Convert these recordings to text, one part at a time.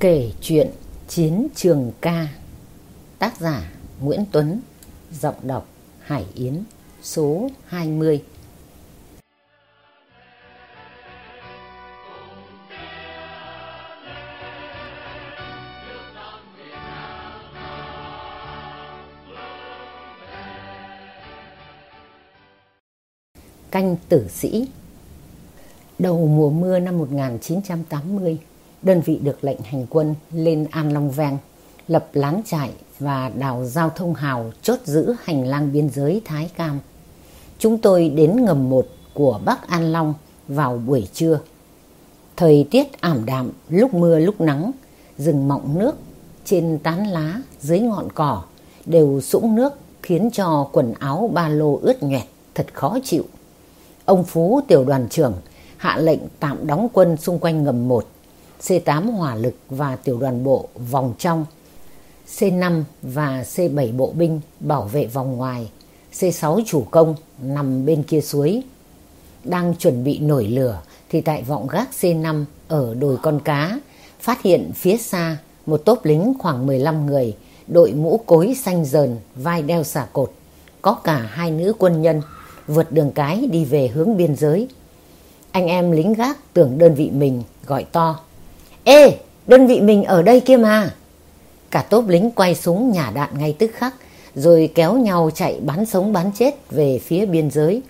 Kể chuyện Chiến trường ca. Tác giả Nguyễn Tuấn. Giọng đọc Hải Yến. Số 20 Canh tử sĩ. Đầu mùa mưa năm 1980 đơn vị được lệnh hành quân lên An Long Vang, lập lán trại và đào giao thông hào chốt giữ hành lang biên giới Thái Cam. Chúng tôi đến ngầm một của Bắc An Long vào buổi trưa. Thời tiết ảm đạm, lúc mưa lúc nắng, rừng mọng nước, trên tán lá, dưới ngọn cỏ đều sũng nước khiến cho quần áo ba lô ướt nhoẹt, thật khó chịu. Ông Phú tiểu đoàn trưởng hạ lệnh tạm đóng quân xung quanh ngầm một C8 hỏa lực và tiểu đoàn bộ vòng trong, C5 và C7 bộ binh bảo vệ vòng ngoài, C6 chủ công nằm bên kia suối. Đang chuẩn bị nổi lửa thì tại vọng gác C5 ở đồi con cá phát hiện phía xa một tốp lính khoảng 15 người đội mũ cối xanh dờn vai đeo xà cột có cả hai nữ quân nhân vượt đường cái đi về hướng biên giới anh em lính gác tưởng đơn vị mình gọi to Ê, đơn vị mình ở đây kia mà. Cả tốp lính quay súng nhả đạn ngay tức khắc, rồi kéo nhau chạy bắn sống bắn chết về phía biên giới.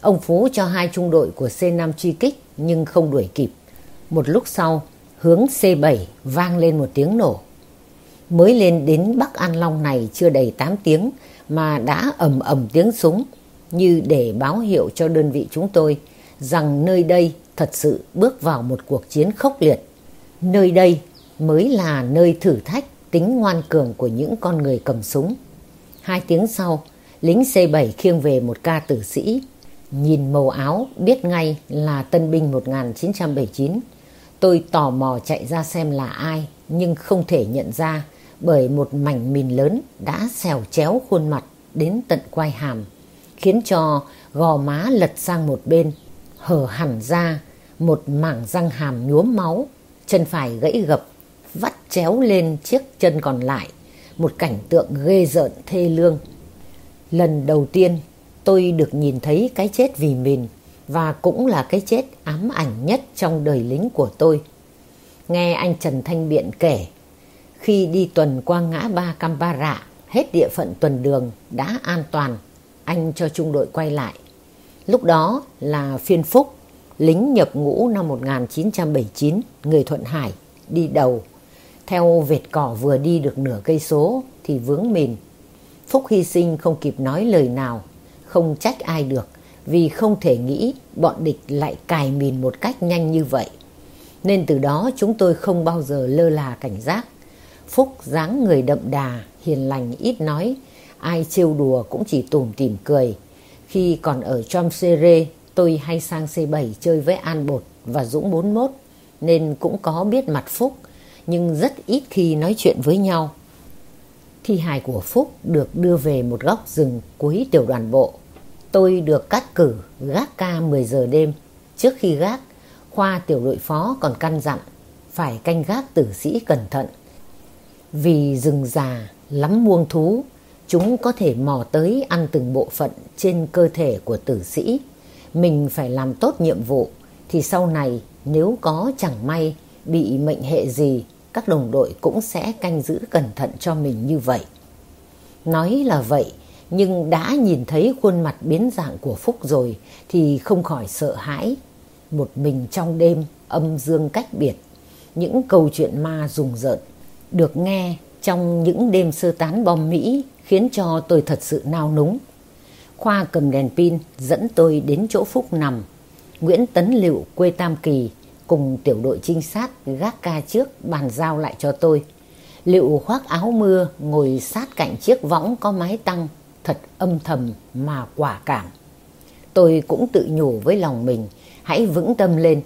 Ông Phú cho hai trung đội của C5 truy kích nhưng không đuổi kịp. Một lúc sau, hướng C7 vang lên một tiếng nổ. Mới lên đến Bắc An Long này chưa đầy 8 tiếng mà đã ầm ầm tiếng súng như để báo hiệu cho đơn vị chúng tôi rằng nơi đây thật sự bước vào một cuộc chiến khốc liệt Nơi đây mới là nơi thử thách tính ngoan cường của những con người cầm súng. Hai tiếng sau, lính C7 khiêng về một ca tử sĩ. Nhìn màu áo biết ngay là tân binh 1979. Tôi tò mò chạy ra xem là ai nhưng không thể nhận ra bởi một mảnh mìn lớn đã xèo chéo khuôn mặt đến tận quai hàm khiến cho gò má lật sang một bên hở hẳn ra một mảng răng hàm nhuốm máu chân phải gãy gập, vắt chéo lên chiếc chân còn lại, một cảnh tượng ghê rợn thê lương. Lần đầu tiên tôi được nhìn thấy cái chết vì mình và cũng là cái chết ám ảnh nhất trong đời lính của tôi. Nghe anh Trần Thanh Biện kể, khi đi tuần qua ngã ba Campara, hết địa phận tuần đường đã an toàn, anh cho trung đội quay lại. Lúc đó là phiên phúc lính nhập ngũ năm 1979, người Thuận Hải, đi đầu. Theo vệt cỏ vừa đi được nửa cây số thì vướng mìn. Phúc hy sinh không kịp nói lời nào, không trách ai được vì không thể nghĩ bọn địch lại cài mìn một cách nhanh như vậy. Nên từ đó chúng tôi không bao giờ lơ là cảnh giác. Phúc dáng người đậm đà, hiền lành ít nói, ai trêu đùa cũng chỉ tủm tỉm cười. Khi còn ở Chomsere, Tôi hay sang C7 chơi với An Bột và Dũng 41 nên cũng có biết mặt Phúc nhưng rất ít khi nói chuyện với nhau. Thi hài của Phúc được đưa về một góc rừng cuối tiểu đoàn bộ. Tôi được cắt cử gác ca 10 giờ đêm. Trước khi gác, khoa tiểu đội phó còn căn dặn phải canh gác tử sĩ cẩn thận. Vì rừng già, lắm muông thú, chúng có thể mò tới ăn từng bộ phận trên cơ thể của tử sĩ mình phải làm tốt nhiệm vụ thì sau này nếu có chẳng may bị mệnh hệ gì các đồng đội cũng sẽ canh giữ cẩn thận cho mình như vậy. Nói là vậy nhưng đã nhìn thấy khuôn mặt biến dạng của Phúc rồi thì không khỏi sợ hãi. Một mình trong đêm âm dương cách biệt, những câu chuyện ma rùng rợn được nghe trong những đêm sơ tán bom Mỹ khiến cho tôi thật sự nao núng. Khoa cầm đèn pin dẫn tôi đến chỗ Phúc nằm. Nguyễn Tấn Liệu quê Tam Kỳ cùng tiểu đội trinh sát gác ca trước bàn giao lại cho tôi. Liệu khoác áo mưa, ngồi sát cạnh chiếc võng có mái tăng thật âm thầm mà quả cảm. Tôi cũng tự nhủ với lòng mình, hãy vững tâm lên.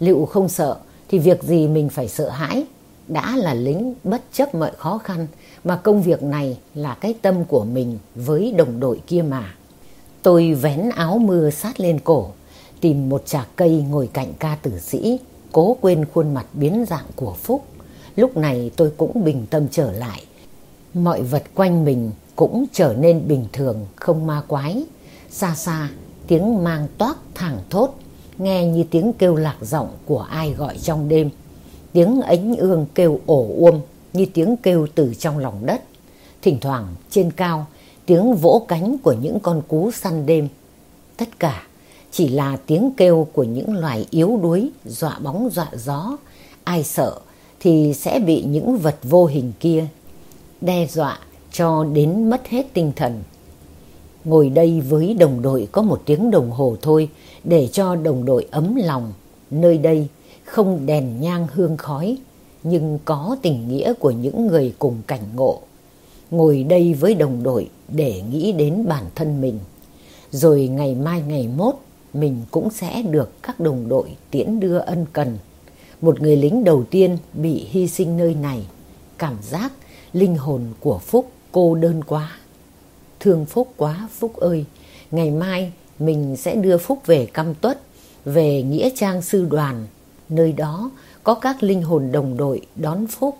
Liệu không sợ thì việc gì mình phải sợ hãi. Đã là lính bất chấp mọi khó khăn, mà công việc này là cái tâm của mình với đồng đội kia mà. Tôi vén áo mưa sát lên cổ, tìm một trà cây ngồi cạnh ca tử sĩ, cố quên khuôn mặt biến dạng của Phúc. Lúc này tôi cũng bình tâm trở lại. Mọi vật quanh mình cũng trở nên bình thường, không ma quái. Xa xa, tiếng mang toát thẳng thốt, nghe như tiếng kêu lạc giọng của ai gọi trong đêm. Tiếng ánh ương kêu ổ uôm như tiếng kêu từ trong lòng đất. Thỉnh thoảng trên cao, tiếng vỗ cánh của những con cú săn đêm. Tất cả chỉ là tiếng kêu của những loài yếu đuối, dọa bóng dọa gió. Ai sợ thì sẽ bị những vật vô hình kia đe dọa cho đến mất hết tinh thần. Ngồi đây với đồng đội có một tiếng đồng hồ thôi để cho đồng đội ấm lòng. Nơi đây không đèn nhang hương khói nhưng có tình nghĩa của những người cùng cảnh ngộ. Ngồi đây với đồng đội để nghĩ đến bản thân mình. Rồi ngày mai ngày mốt mình cũng sẽ được các đồng đội tiễn đưa ân cần. Một người lính đầu tiên bị hy sinh nơi này. Cảm giác linh hồn của Phúc cô đơn quá. Thương Phúc quá Phúc ơi, ngày mai mình sẽ đưa Phúc về Cam Tuất, về Nghĩa Trang Sư Đoàn. Nơi đó có các linh hồn đồng đội đón Phúc.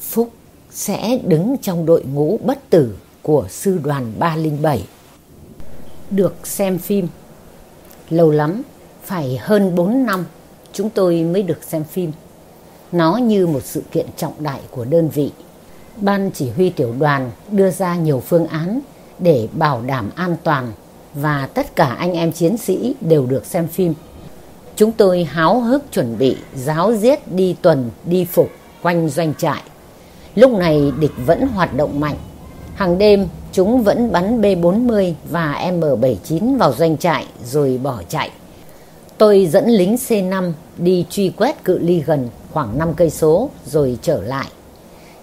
Phúc sẽ đứng trong đội ngũ bất tử của Sư đoàn 307. Được xem phim Lâu lắm, phải hơn 4 năm chúng tôi mới được xem phim. Nó như một sự kiện trọng đại của đơn vị. Ban chỉ huy tiểu đoàn đưa ra nhiều phương án để bảo đảm an toàn và tất cả anh em chiến sĩ đều được xem phim. Chúng tôi háo hức chuẩn bị giáo diết đi tuần đi phục quanh doanh trại. Lúc này địch vẫn hoạt động mạnh. Hàng đêm chúng vẫn bắn B-40 và M-79 vào doanh trại rồi bỏ chạy. Tôi dẫn lính C5 đi truy quét cự ly gần khoảng 5 cây số rồi trở lại.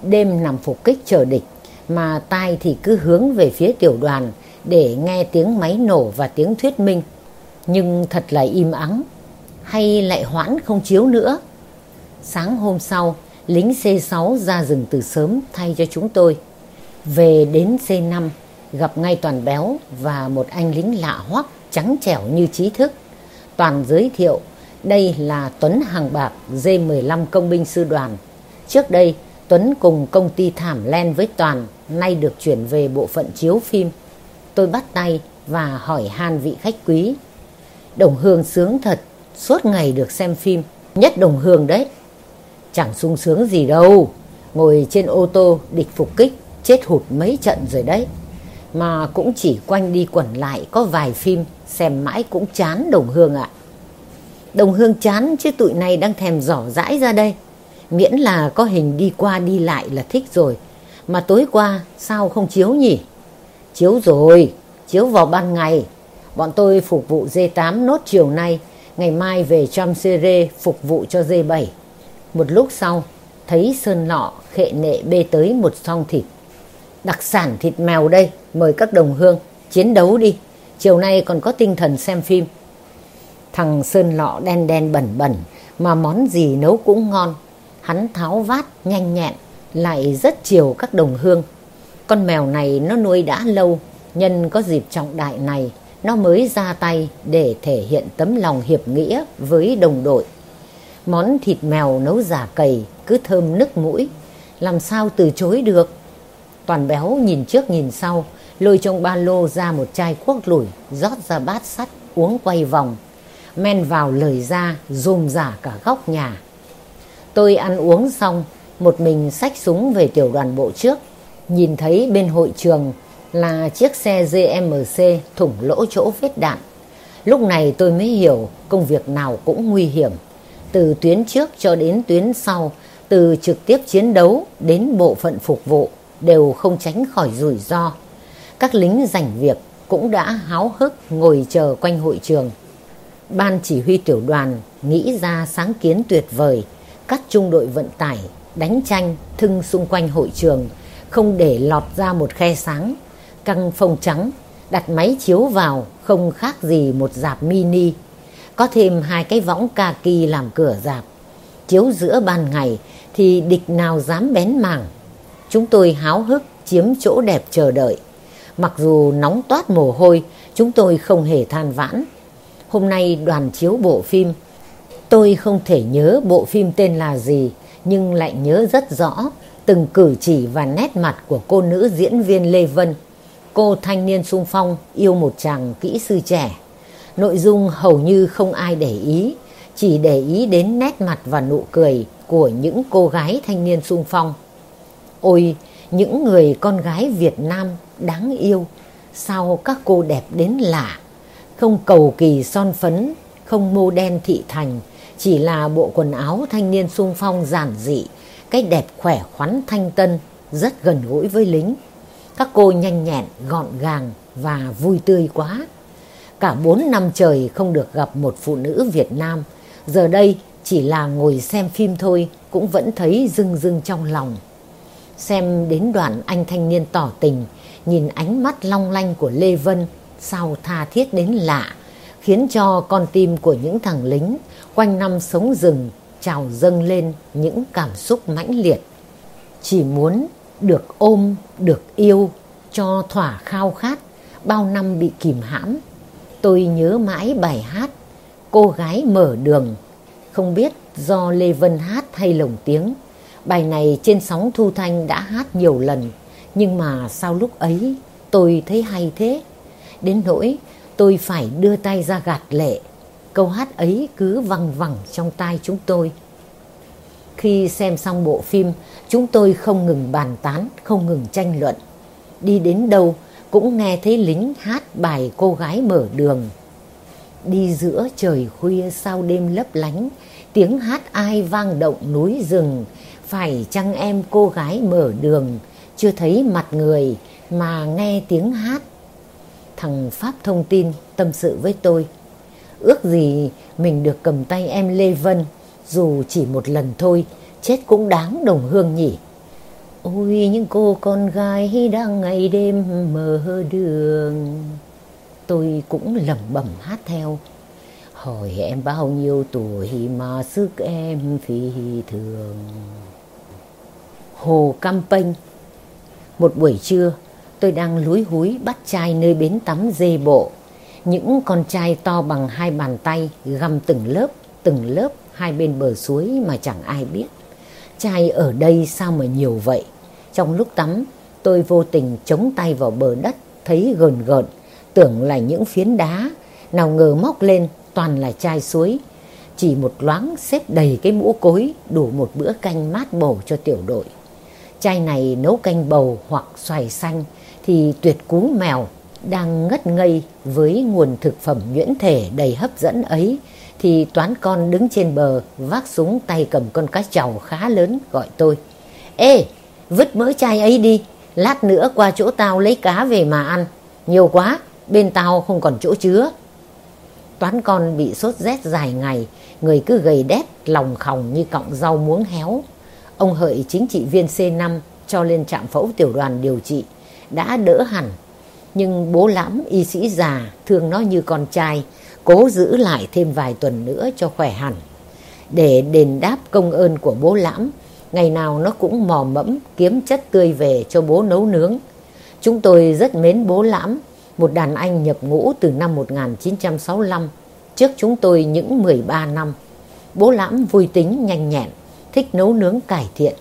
Đêm nằm phục kích chờ địch mà tai thì cứ hướng về phía tiểu đoàn để nghe tiếng máy nổ và tiếng thuyết minh. Nhưng thật là im ắng, hay lại hoãn không chiếu nữa. Sáng hôm sau, lính C6 ra rừng từ sớm thay cho chúng tôi. Về đến C5, gặp ngay Toàn Béo và một anh lính lạ hoắc trắng trẻo như trí thức. Toàn giới thiệu đây là Tuấn Hàng Bạc D15 công binh sư đoàn. Trước đây, Tuấn cùng công ty Thảm Len với Toàn nay được chuyển về bộ phận chiếu phim. Tôi bắt tay và hỏi han vị khách quý. Đồng Hương sướng thật, suốt ngày được xem phim, nhất Đồng Hương đấy. Chẳng sung sướng gì đâu, ngồi trên ô tô địch phục kích, chết hụt mấy trận rồi đấy. Mà cũng chỉ quanh đi quẩn lại có vài phim, xem mãi cũng chán Đồng Hương ạ. Đồng Hương chán chứ tụi này đang thèm giỏ dãi ra đây. Miễn là có hình đi qua đi lại là thích rồi. Mà tối qua sao không chiếu nhỉ? Chiếu rồi, chiếu vào ban ngày. Bọn tôi phục vụ D8 nốt chiều nay, ngày mai về Chamsere phục vụ cho D7. Một lúc sau, thấy Sơn Lọ khệ nệ bê tới một song thịt. Đặc sản thịt mèo đây, mời các đồng hương, chiến đấu đi. Chiều nay còn có tinh thần xem phim. Thằng Sơn Lọ đen đen bẩn bẩn, mà món gì nấu cũng ngon. Hắn tháo vát nhanh nhẹn, lại rất chiều các đồng hương. Con mèo này nó nuôi đã lâu, nhân có dịp trọng đại này, nó mới ra tay để thể hiện tấm lòng hiệp nghĩa với đồng đội. Món thịt mèo nấu giả cầy cứ thơm nức mũi, làm sao từ chối được. Toàn béo nhìn trước nhìn sau, lôi trong ba lô ra một chai cuốc lủi, rót ra bát sắt, uống quay vòng. Men vào lời ra, rôm giả cả góc nhà. Tôi ăn uống xong, một mình xách súng về tiểu đoàn bộ trước. Nhìn thấy bên hội trường là chiếc xe GMC thủng lỗ chỗ vết đạn. Lúc này tôi mới hiểu công việc nào cũng nguy hiểm. Từ tuyến trước cho đến tuyến sau, từ trực tiếp chiến đấu đến bộ phận phục vụ đều không tránh khỏi rủi ro. Các lính rảnh việc cũng đã háo hức ngồi chờ quanh hội trường. Ban chỉ huy tiểu đoàn nghĩ ra sáng kiến tuyệt vời, cắt trung đội vận tải, đánh tranh, thưng xung quanh hội trường, không để lọt ra một khe sáng, căng phông trắng, đặt máy chiếu vào không khác gì một dạp mini. Có thêm hai cái võng kaki làm cửa dạp. Chiếu giữa ban ngày thì địch nào dám bén mảng. Chúng tôi háo hức chiếm chỗ đẹp chờ đợi. Mặc dù nóng toát mồ hôi, chúng tôi không hề than vãn. Hôm nay đoàn chiếu bộ phim. Tôi không thể nhớ bộ phim tên là gì, nhưng lại nhớ rất rõ từng cử chỉ và nét mặt của cô nữ diễn viên Lê Vân. Cô thanh niên sung phong yêu một chàng kỹ sư trẻ. Nội dung hầu như không ai để ý, chỉ để ý đến nét mặt và nụ cười của những cô gái thanh niên sung phong. Ôi, những người con gái Việt Nam đáng yêu, sao các cô đẹp đến lạ, không cầu kỳ son phấn, không mô đen thị thành, chỉ là bộ quần áo thanh niên sung phong giản dị, cái đẹp khỏe khoắn thanh tân, rất gần gũi với lính. Các cô nhanh nhẹn, gọn gàng và vui tươi quá. Cả bốn năm trời không được gặp một phụ nữ Việt Nam, giờ đây chỉ là ngồi xem phim thôi cũng vẫn thấy rưng rưng trong lòng. Xem đến đoạn anh thanh niên tỏ tình, nhìn ánh mắt long lanh của Lê Vân, sao tha thiết đến lạ, khiến cho con tim của những thằng lính quanh năm sống rừng trào dâng lên những cảm xúc mãnh liệt. Chỉ muốn được ôm, được yêu, cho thỏa khao khát, bao năm bị kìm hãm. Tôi nhớ mãi bài hát Cô gái mở đường, không biết do Lê Vân hát hay lồng tiếng. Bài này trên sóng thu thanh đã hát nhiều lần, nhưng mà sau lúc ấy tôi thấy hay thế. Đến nỗi tôi phải đưa tay ra gạt lệ, câu hát ấy cứ văng vẳng trong tai chúng tôi. Khi xem xong bộ phim, chúng tôi không ngừng bàn tán, không ngừng tranh luận. Đi đến đâu cũng nghe thấy lính hát bài cô gái mở đường. Đi giữa trời khuya sau đêm lấp lánh, tiếng hát ai vang động núi rừng, phải chăng em cô gái mở đường, chưa thấy mặt người mà nghe tiếng hát. Thằng Pháp thông tin tâm sự với tôi. Ước gì mình được cầm tay em Lê Vân, dù chỉ một lần thôi, chết cũng đáng đồng hương nhỉ. Ôi những cô con gái đang ngày đêm mở đường. Tôi cũng lẩm bẩm hát theo. Hỏi em bao nhiêu tuổi mà sức em phi thường. Hồ Cam Pênh Một buổi trưa, tôi đang lúi húi bắt chai nơi bến tắm dê bộ. Những con chai to bằng hai bàn tay găm từng lớp, từng lớp hai bên bờ suối mà chẳng ai biết. Chai ở đây sao mà nhiều vậy? Trong lúc tắm, tôi vô tình chống tay vào bờ đất, thấy gờn gợn, tưởng là những phiến đá, nào ngờ móc lên toàn là chai suối. Chỉ một loáng xếp đầy cái mũ cối đủ một bữa canh mát bổ cho tiểu đội. Chai này nấu canh bầu hoặc xoài xanh thì tuyệt cú mèo đang ngất ngây với nguồn thực phẩm nhuyễn thể đầy hấp dẫn ấy thì toán con đứng trên bờ vác súng tay cầm con cá chầu khá lớn gọi tôi. Ê, vứt mỡ chai ấy đi, lát nữa qua chỗ tao lấy cá về mà ăn. Nhiều quá, bên tao không còn chỗ chứa. Toán con bị sốt rét dài ngày, người cứ gầy đét, lòng khòng như cọng rau muống héo. Ông hợi chính trị viên C5 cho lên trạm phẫu tiểu đoàn điều trị, đã đỡ hẳn. Nhưng bố lãm y sĩ già thương nó như con trai, cố giữ lại thêm vài tuần nữa cho khỏe hẳn. Để đền đáp công ơn của bố lãm, ngày nào nó cũng mò mẫm kiếm chất tươi về cho bố nấu nướng. Chúng tôi rất mến bố lãm, một đàn anh nhập ngũ từ năm 1965, trước chúng tôi những 13 năm. Bố lãm vui tính nhanh nhẹn, thích nấu nướng cải thiện.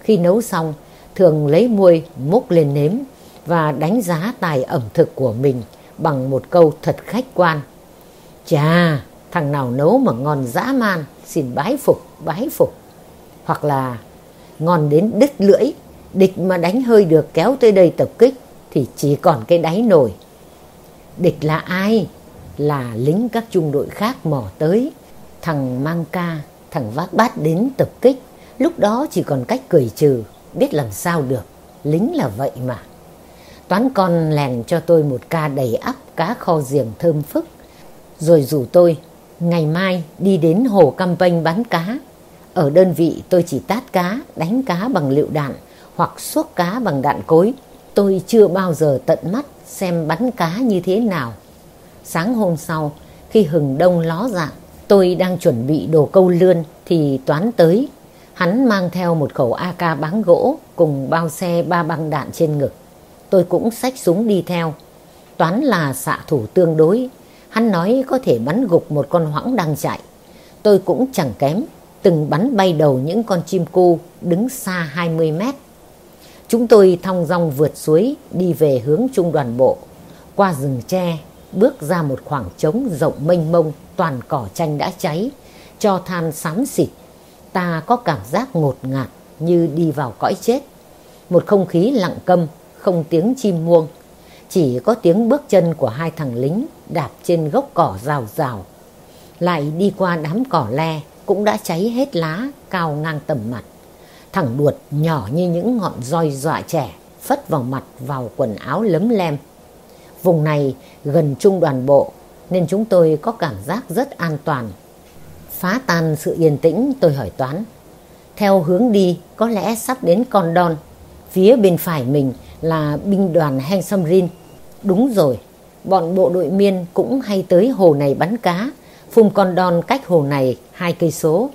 Khi nấu xong, thường lấy muôi múc lên nếm và đánh giá tài ẩm thực của mình bằng một câu thật khách quan. Chà, thằng nào nấu mà ngon dã man, xin bái phục, bái phục. Hoặc là ngon đến đứt lưỡi, địch mà đánh hơi được kéo tới đây tập kích thì chỉ còn cái đáy nồi. Địch là ai? Là lính các trung đội khác mò tới. Thằng mang ca, thằng vác bát đến tập kích. Lúc đó chỉ còn cách cười trừ, biết làm sao được. Lính là vậy mà. Toán con lèn cho tôi một ca đầy ắp cá kho giềng thơm phức rồi rủ tôi ngày mai đi đến hồ Cam Pênh bán cá. Ở đơn vị tôi chỉ tát cá, đánh cá bằng lựu đạn hoặc xuốc cá bằng đạn cối. Tôi chưa bao giờ tận mắt xem bắn cá như thế nào. Sáng hôm sau, khi hừng đông ló dạng, tôi đang chuẩn bị đồ câu lươn thì Toán tới. Hắn mang theo một khẩu AK báng gỗ cùng bao xe ba băng đạn trên ngực. Tôi cũng xách súng đi theo. Toán là xạ thủ tương đối Hắn nói có thể bắn gục một con hoãng đang chạy. Tôi cũng chẳng kém, từng bắn bay đầu những con chim cu đứng xa 20 mét. Chúng tôi thong dong vượt suối đi về hướng trung đoàn bộ, qua rừng tre, bước ra một khoảng trống rộng mênh mông, toàn cỏ chanh đã cháy, cho than xám xịt. Ta có cảm giác ngột ngạt như đi vào cõi chết. Một không khí lặng câm, không tiếng chim muông. Chỉ có tiếng bước chân của hai thằng lính đạp trên gốc cỏ rào rào. Lại đi qua đám cỏ le cũng đã cháy hết lá cao ngang tầm mặt. thẳng đuột nhỏ như những ngọn roi dọa trẻ phất vào mặt vào quần áo lấm lem. Vùng này gần trung đoàn bộ nên chúng tôi có cảm giác rất an toàn. Phá tan sự yên tĩnh tôi hỏi Toán. Theo hướng đi có lẽ sắp đến Con Đon. Phía bên phải mình là binh đoàn Heng Samrin. Đúng rồi, bọn bộ đội miên cũng hay tới hồ này bắn cá phung Con Đon cách hồ này hai cây số.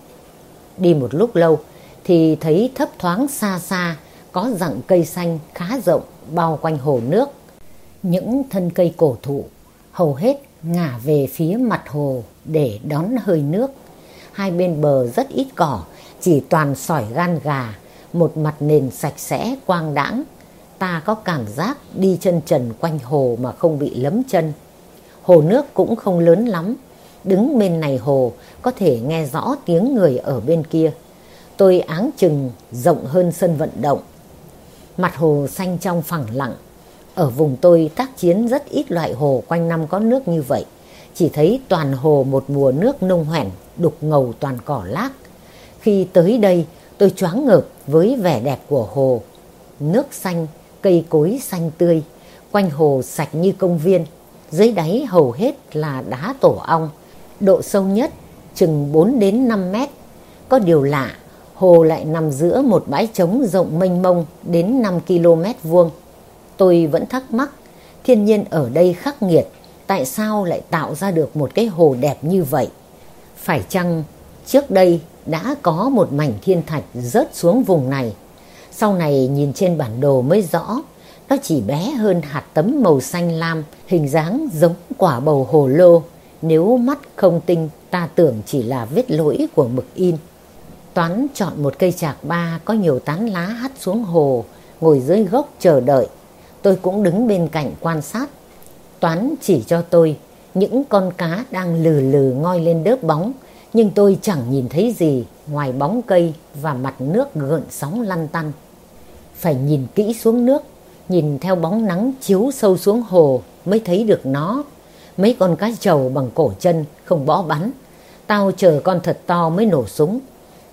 Đi một lúc lâu thì thấy thấp thoáng xa xa có rặng cây xanh khá rộng bao quanh hồ nước. Những thân cây cổ thụ hầu hết ngả về phía mặt hồ để đón hơi nước. Hai bên bờ rất ít cỏ, chỉ toàn sỏi gan gà, một mặt nền sạch sẽ quang đãng. Ta có cảm giác đi chân trần quanh hồ mà không bị lấm chân. Hồ nước cũng không lớn lắm, đứng bên này hồ có thể nghe rõ tiếng người ở bên kia. Tôi áng chừng rộng hơn sân vận động. Mặt hồ xanh trong phẳng lặng. Ở vùng tôi tác chiến rất ít loại hồ quanh năm có nước như vậy. Chỉ thấy toàn hồ một mùa nước nông hoẻn, đục ngầu toàn cỏ lác. Khi tới đây tôi choáng ngợp với vẻ đẹp của hồ. Nước xanh, cây cối xanh tươi, quanh hồ sạch như công viên. Dưới đáy hầu hết là đá tổ ong. Độ sâu nhất chừng 4 đến 5 mét. Có điều lạ, hồ lại nằm giữa một bãi trống rộng mênh mông đến 5 km vuông. Tôi vẫn thắc mắc, thiên nhiên ở đây khắc nghiệt, tại sao lại tạo ra được một cái hồ đẹp như vậy? Phải chăng trước đây đã có một mảnh thiên thạch rớt xuống vùng này? Sau này nhìn trên bản đồ mới rõ, nó chỉ bé hơn hạt tấm màu xanh lam, hình dáng giống quả bầu hồ lô. Nếu mắt không tinh, ta tưởng chỉ là vết lỗi của mực in. Toán chọn một cây chạc ba có nhiều tán lá hắt xuống hồ, ngồi dưới gốc chờ đợi. Tôi cũng đứng bên cạnh quan sát. Toán chỉ cho tôi những con cá đang lừ lừ ngoi lên đớp bóng, nhưng tôi chẳng nhìn thấy gì ngoài bóng cây và mặt nước gợn sóng lăn tăn. Phải nhìn kỹ xuống nước, nhìn theo bóng nắng chiếu sâu xuống hồ mới thấy được nó. Mấy con cá trầu bằng cổ chân không bỏ bắn. Tao chờ con thật to mới nổ súng.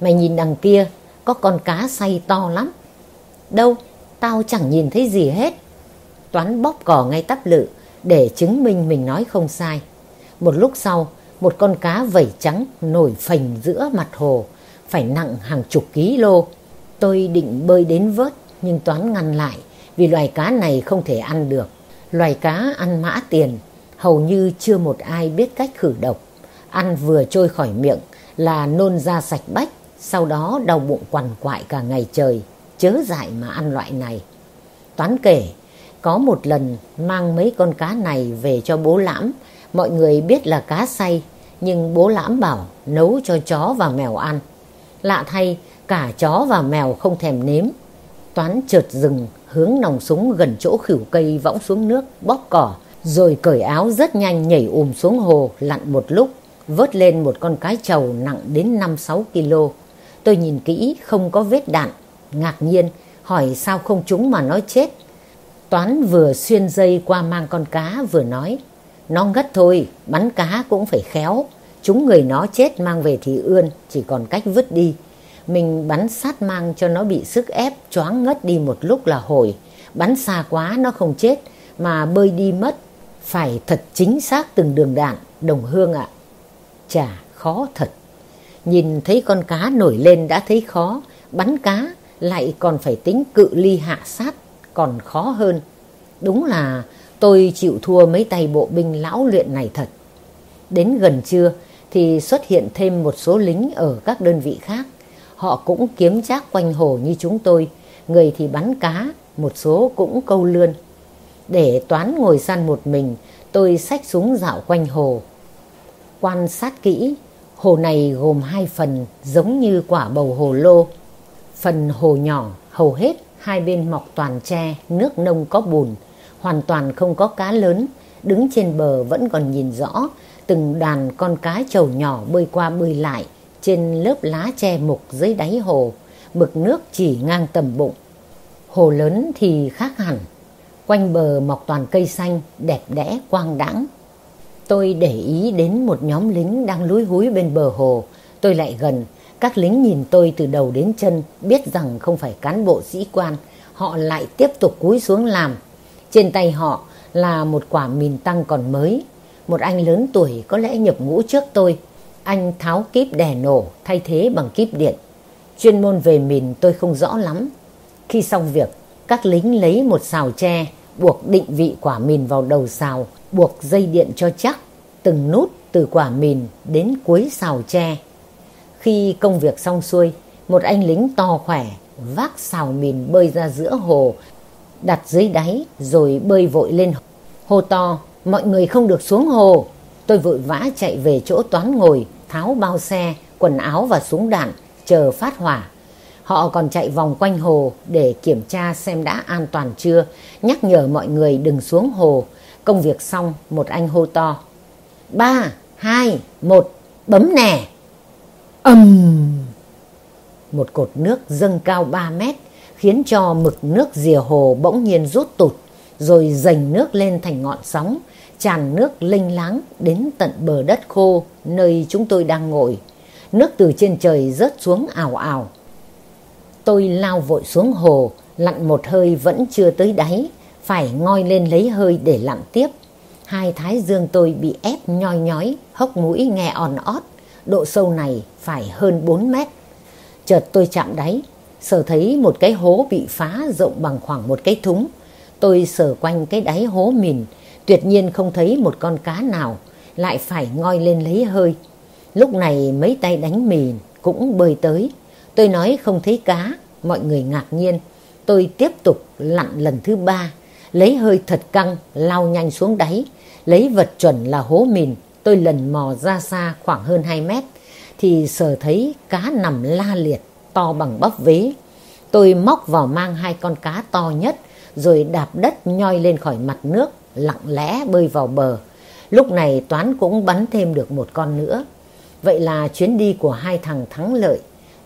Mày nhìn đằng kia, có con cá say to lắm. Đâu, tao chẳng nhìn thấy gì hết. Toán bóp cỏ ngay tắp lự để chứng minh mình nói không sai. Một lúc sau, một con cá vẩy trắng nổi phành giữa mặt hồ, phải nặng hàng chục ký lô. Tôi định bơi đến vớt, nhưng Toán ngăn lại, vì loài cá này không thể ăn được. Loài cá ăn mã tiền, hầu như chưa một ai biết cách khử độc. Ăn vừa trôi khỏi miệng là nôn ra sạch bách, sau đó đau bụng quằn quại cả ngày trời, chớ dại mà ăn loại này. Toán kể, có một lần mang mấy con cá này về cho bố lãm, mọi người biết là cá say, nhưng bố lãm bảo nấu cho chó và mèo ăn. Lạ thay, cả chó và mèo không thèm nếm. Toán chợt rừng hướng nòng súng gần chỗ khỉu cây võng xuống nước, bóp cỏ, rồi cởi áo rất nhanh nhảy ùm xuống hồ, lặn một lúc, vớt lên một con cái trầu nặng đến 5-6 kg. Tôi nhìn kỹ, không có vết đạn, ngạc nhiên, hỏi sao không chúng mà nó chết. Toán vừa xuyên dây qua mang con cá vừa nói, nó ngất thôi, bắn cá cũng phải khéo. Chúng người nó chết mang về thì ươn, chỉ còn cách vứt đi. Mình bắn sát mang cho nó bị sức ép, choáng ngất đi một lúc là hồi. Bắn xa quá nó không chết, mà bơi đi mất. Phải thật chính xác từng đường đạn, đồng hương ạ. chả khó thật. Nhìn thấy con cá nổi lên đã thấy khó, bắn cá lại còn phải tính cự ly hạ sát, còn khó hơn. Đúng là tôi chịu thua mấy tay bộ binh lão luyện này thật. Đến gần trưa thì xuất hiện thêm một số lính ở các đơn vị khác. Họ cũng kiếm trác quanh hồ như chúng tôi, người thì bắn cá, một số cũng câu lươn. Để toán ngồi săn một mình, tôi xách súng dạo quanh hồ. Quan sát kỹ, Hồ này gồm hai phần giống như quả bầu hồ lô. Phần hồ nhỏ hầu hết hai bên mọc toàn tre, nước nông có bùn, hoàn toàn không có cá lớn. Đứng trên bờ vẫn còn nhìn rõ từng đàn con cá trầu nhỏ bơi qua bơi lại trên lớp lá tre mục dưới đáy hồ, mực nước chỉ ngang tầm bụng. Hồ lớn thì khác hẳn, quanh bờ mọc toàn cây xanh, đẹp đẽ quang đãng. Tôi để ý đến một nhóm lính đang lúi húi bên bờ hồ, tôi lại gần, các lính nhìn tôi từ đầu đến chân, biết rằng không phải cán bộ sĩ quan, họ lại tiếp tục cúi xuống làm. Trên tay họ là một quả mìn tăng còn mới, một anh lớn tuổi có lẽ nhập ngũ trước tôi. Anh tháo kíp đè nổ thay thế bằng kíp điện. Chuyên môn về mìn tôi không rõ lắm. Khi xong việc, các lính lấy một xào tre, buộc định vị quả mìn vào đầu xào, buộc dây điện cho chắc, từng nút từ quả mìn đến cuối xào tre. Khi công việc xong xuôi, một anh lính to khỏe vác xào mìn bơi ra giữa hồ, đặt dưới đáy rồi bơi vội lên hồ to mọi người không được xuống hồ. Tôi vội vã chạy về chỗ toán ngồi, tháo bao xe, quần áo và súng đạn, chờ phát hỏa. Họ còn chạy vòng quanh hồ để kiểm tra xem đã an toàn chưa, nhắc nhở mọi người đừng xuống hồ. Công việc xong, một anh hô to. Ba, hai, một, bấm nè. Âm! Một cột nước dâng cao 3 mét, khiến cho mực nước rìa hồ bỗng nhiên rút tụt, rồi dành nước lên thành ngọn sóng, tràn nước linh láng đến tận bờ đất khô nơi chúng tôi đang ngồi. Nước từ trên trời rớt xuống ảo ảo. Tôi lao vội xuống hồ, lặn một hơi vẫn chưa tới đáy, phải ngoi lên lấy hơi để lặn tiếp. Hai thái dương tôi bị ép nhoi nhói, hốc mũi nghe on ót, độ sâu này phải hơn 4 mét. Chợt tôi chạm đáy, sờ thấy một cái hố bị phá rộng bằng khoảng một cái thúng. Tôi sờ quanh cái đáy hố mìn, tuyệt nhiên không thấy một con cá nào, lại phải ngoi lên lấy hơi. Lúc này mấy tay đánh mìn cũng bơi tới. Tôi nói không thấy cá, mọi người ngạc nhiên. Tôi tiếp tục lặn lần thứ ba, lấy hơi thật căng, lao nhanh xuống đáy, lấy vật chuẩn là hố mìn. Tôi lần mò ra xa khoảng hơn 2 mét, thì sờ thấy cá nằm la liệt, to bằng bắp vế. Tôi móc vào mang hai con cá to nhất, rồi đạp đất nhoi lên khỏi mặt nước, lặng lẽ bơi vào bờ. Lúc này Toán cũng bắn thêm được một con nữa. Vậy là chuyến đi của hai thằng thắng lợi.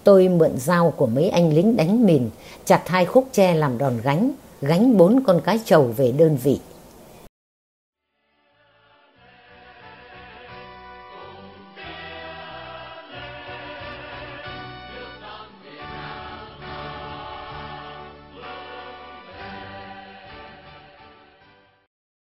Tôi mượn dao của mấy anh lính đánh mìn, chặt hai khúc tre làm đòn gánh, gánh bốn con cá trầu về đơn vị.